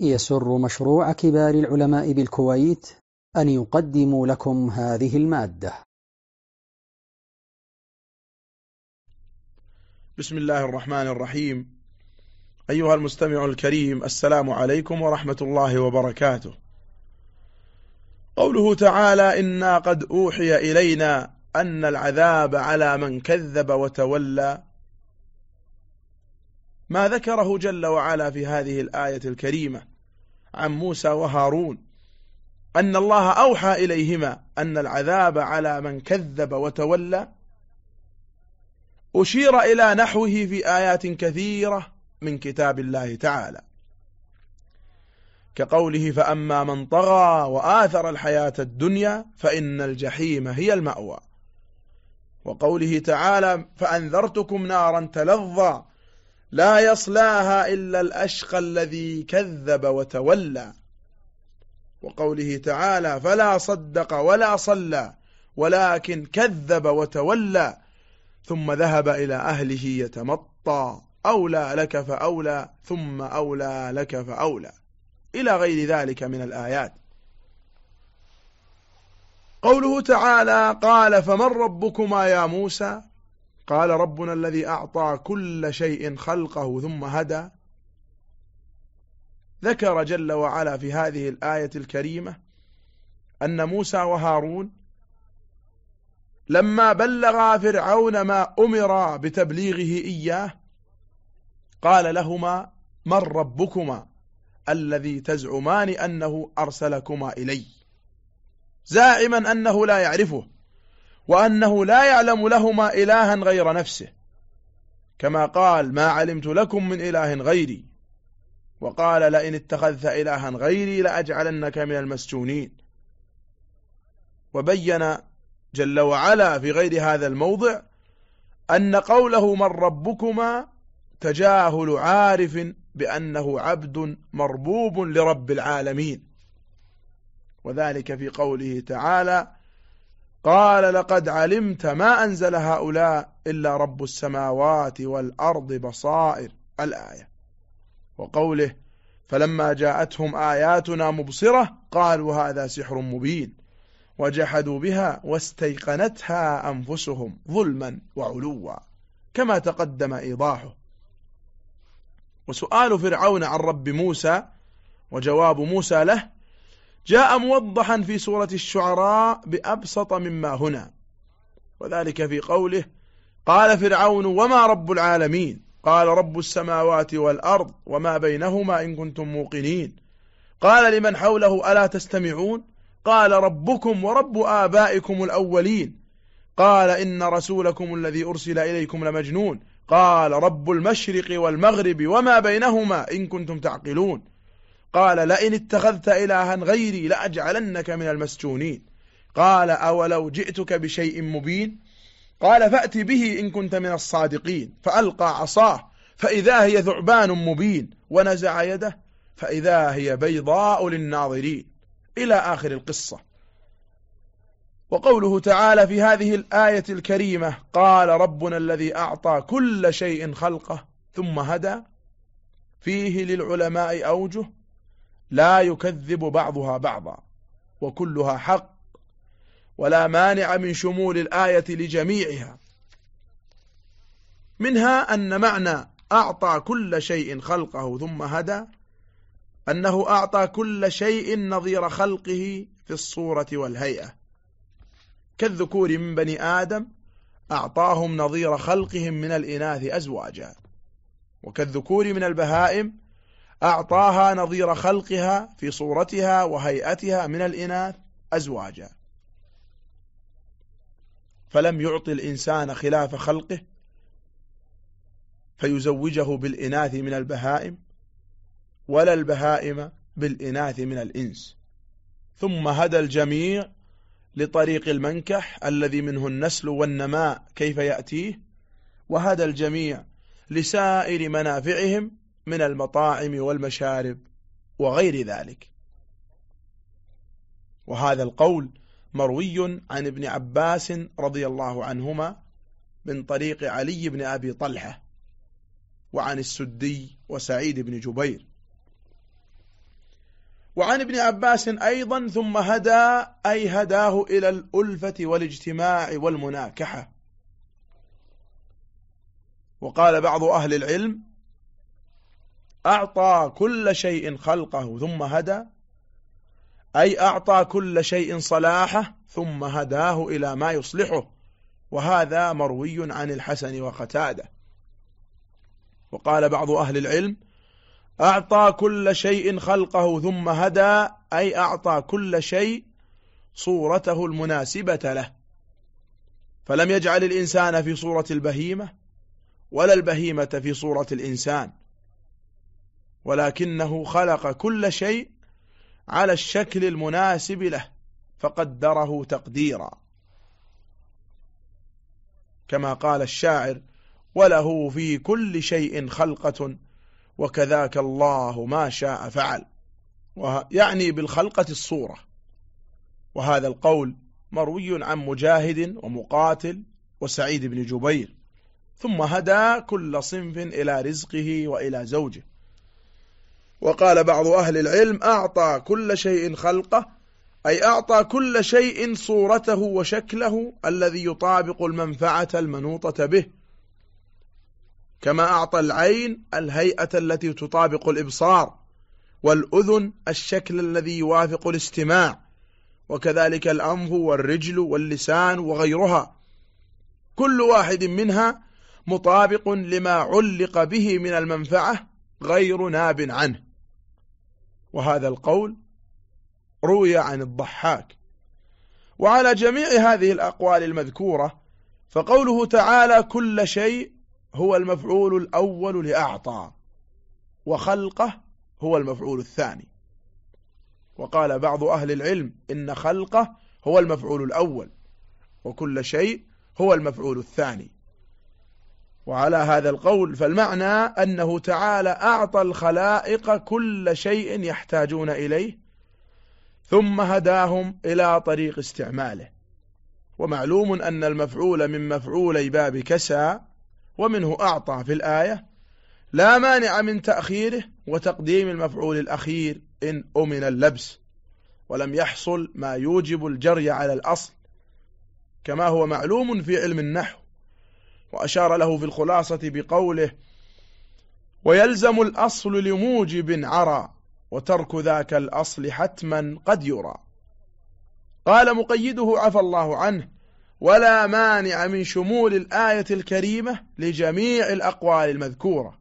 يسر مشروع كبار العلماء بالكويت أن يقدم لكم هذه المادة. بسم الله الرحمن الرحيم. أيها المستمع الكريم السلام عليكم ورحمة الله وبركاته. قوله تعالى إنا قد أوحي إلينا أن العذاب على من كذب وتولى ما ذكره جل وعلا في هذه الآية الكريمة عن موسى وهارون أن الله أوحى إليهما أن العذاب على من كذب وتولى. أشير إلى نحوه في آيات كثيرة من كتاب الله تعالى. كقوله فأما من طغى وآثر الحياة الدنيا فإن الجحيم هي المأوى. وقوله تعالى فأنذرتكم نارا تلظى لا يصلاها إلا الأشقى الذي كذب وتولى. وقوله تعالى فلا صدق ولا صلى ولكن كذب وتولى ثم ذهب إلى أهله يتمطى أولى لك فأولى ثم أولى لك فأولى. إلى غير ذلك من الآيات. قوله تعالى قال فمن ربكما يا موسى؟ قال ربنا الذي أعطى كل شيء خلقه ثم هدى. ذكر جل وعلا في هذه الآية الكريمة أن موسى وهارون لما بلغا فرعون ما أمر بتبليغه إياه قال لهما من ربكما الذي تزعمان أنه أرسلكما إلي؟ زاعما أنه لا يعرفه. وأنه لا يعلم لهما إلها غير نفسه. كما قال ما علمت لكم من إله غيري. وقال لئن اتخذت إلها غيري لأجعلنك من المسجونين. وبين جل وعلا في غير هذا الموضع أن قوله من ربكما تجاهل عارف بأنه عبد مربوب لرب العالمين. وذلك في قوله تعالى قال لقد علمت ما أنزل هؤلاء إلا رب السماوات والأرض بصائر الآية. وقوله فلما جاءتهم آياتنا مبصرة قالوا هذا سحر مبين. وجحدوا بها واستيقنتها أنفسهم ظلما وعلوا كما تقدم إيضاحه. وسؤال فرعون عن رب موسى وجواب موسى له جاء موضحا في سورة الشعراء بأبسط مما هنا. وذلك في قوله قال فرعون وما رب العالمين؟ قال رب السماوات والأرض وما بينهما إن كنتم موقنين. قال لمن حوله ألا تستمعون؟ قال ربكم ورب آبائكم الأولين. قال إن رسولكم الذي أرسل إليكم لمجنون. قال رب المشرق والمغرب وما بينهما إن كنتم تعقلون. قال لئن اتخذت إلها غيري لأجعلنك من المسجونين. قال أولو جئتك بشيء مبين؟ قال فأت به إن كنت من الصادقين. فألقى عصاه. فإذا هي ثعبان مبين. ونزع يده. فإذا هي بيضاء للناظرين. إلى آخر القصة. وقوله تعالى في هذه الآية الكريمة قال ربنا الذي أعطى كل شيء خلقه ثم هدى. فيه للعلماء أوجه. لا يكذب بعضها بعضا وكلها حق ولا مانع من شمول الآية لجميعها. منها أن معنى أعطى كل شيء خلقه ثم هدى أنه أعطى كل شيء نظير خلقه في الصورة والهيئة. كالذكور من بني آدم أعطاهم نظير خلقهم من الإناث أزواجا وكالذكور من البهائم أعطاها نظير خلقها في صورتها وهيئتها من الإناث أزواجا. فلم يعطي الإنسان خلاف خلقه فيزوجه بالإناث من البهائم ولا البهائم بالإناث من الإنس. ثم هدى الجميع لطريق المنكح الذي منه النسل والنماء كيف يأتيه. وهدى الجميع لسائر منافعهم من المطاعم والمشارب وغير ذلك. وهذا القول مروي عن ابن عباس رضي الله عنهما من طريق علي بن أبي طلحة وعن السدي وسعيد بن جبير. وعن ابن عباس أيضا ثم هدى أي هداه إلى الألفة والاجتماع والمناكحة. وقال بعض أهل العلم أعطى كل شيء خلقه ثم هدى أي أعطى كل شيء صلاحه ثم هداه إلى ما يصلحه وهذا مروي عن الحسن وقتاده. وقال بعض أهل العلم أعطى كل شيء خلقه ثم هدى أي أعطى كل شيء صورته المناسبة له. فلم يجعل الإنسان في صورة البهيمة ولا البهيمة في صورة الإنسان. ولكنه خلق كل شيء على الشكل المناسب له فقدره تقديرا. كما قال الشاعر وله في كل شيء خلقة وكذاك الله ما شاء فعل. يعني بالخلقة الصورة. وهذا القول مروي عن مجاهد ومقاتل وسعيد بن جبير ثم هدى كل صنف إلى رزقه وإلى زوجه. وقال بعض أهل العلم أعطى كل شيء خلقه أي أعطى كل شيء صورته وشكله الذي يطابق المنفعة المنوطة به. كما أعطى العين الهيئة التي تطابق الإبصار والأذن الشكل الذي يوافق الاستماع وكذلك الأنف والرجل واللسان وغيرها. كل واحد منها مطابق لما علق به من المنفعة غير ناب عنه. وهذا القول روي عن الضحاك. وعلى جميع هذه الأقوال المذكورة فقوله تعالى كل شيء هو المفعول الأول لأعطى وخلقه هو المفعول الثاني. وقال بعض أهل العلم إن خلقه هو المفعول الأول وكل شيء هو المفعول الثاني. وعلى هذا القول فالمعنى أنه تعالى أعطى الخلائق كل شيء يحتاجون إليه ثم هداهم إلى طريق استعماله. ومعلوم أن المفعول من مفعولي باب كسى ومنه أعطى في الآية لا مانع من تأخيره وتقديم المفعول الأخير إن أمن اللبس ولم يحصل ما يوجب الجري على الأصل كما هو معلوم في علم النحو. وأشار له في الخلاصة بقوله ويلزم الأصل لموجب عرى وترك ذاك الأصل حتما قد يرى. قال مقيده عفى الله عنه ولا مانع من شمول الآية الكريمة لجميع الأقوال المذكورة.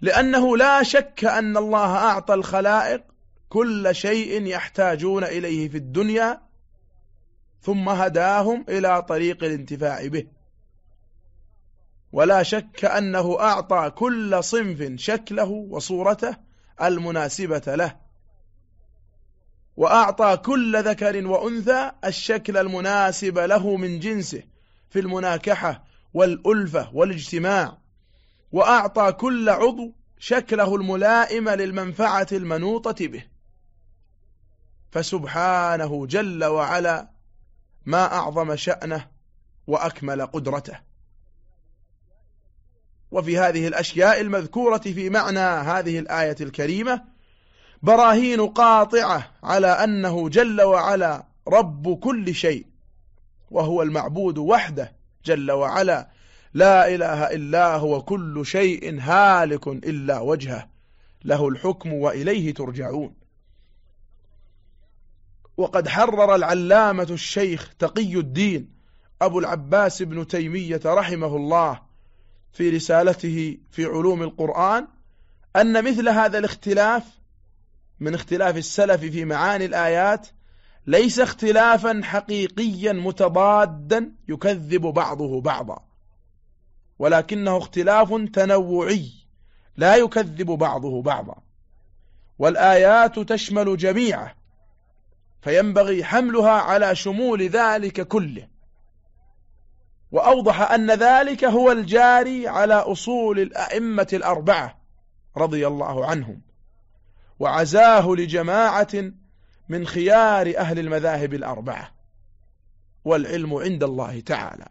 لأنه لا شك أن الله أعطى الخلائق كل شيء يحتاجون إليه في الدنيا ثم هداهم إلى طريق الانتفاع به. ولا شك أنه أعطى كل صنف شكله وصورته المناسبة له. وأعطى كل ذكر وأنثى الشكل المناسب له من جنسه في المناكحة والألفة والاجتماع. وأعطى كل عضو شكله الملائم للمنفعة المنوطة به. فسبحانه جل وعلا ما أعظم شأنه وأكمل قدرته. وفي هذه الأشياء المذكورة في معنى هذه الآية الكريمة براهين قاطعة على أنه جل وعلا رب كل شيء وهو المعبود وحده جل وعلا. لا إله إلا هو كل شيء هالك إلا وجهه له الحكم وإليه ترجعون. وقد حرر العلامة الشيخ تقي الدين أبو العباس بن تيمية رحمه الله في رسالته في علوم القرآن أن مثل هذا الاختلاف من اختلاف السلف في معاني الآيات ليس اختلافا حقيقيا متضادا يكذب بعضه بعضا ولكنه اختلاف تنوعي لا يكذب بعضه بعضا والآيات تشمل جميعه فينبغي حملها على شمول ذلك كله. وأوضح أن ذلك هو الجاري على أصول الأئمة الأربعة رضي الله عنهم. وعزاه لجماعة من خيار أهل المذاهب الأربعة. والعلم عند الله تعالى.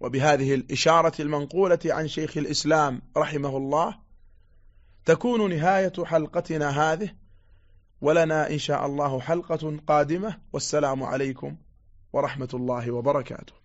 وبهذه الإشارة المنقولة عن شيخ الإسلام رحمه الله تكون نهاية حلقتنا هذه. ولنا إن شاء الله حلقة قادمة والسلام عليكم ورحمة الله وبركاته.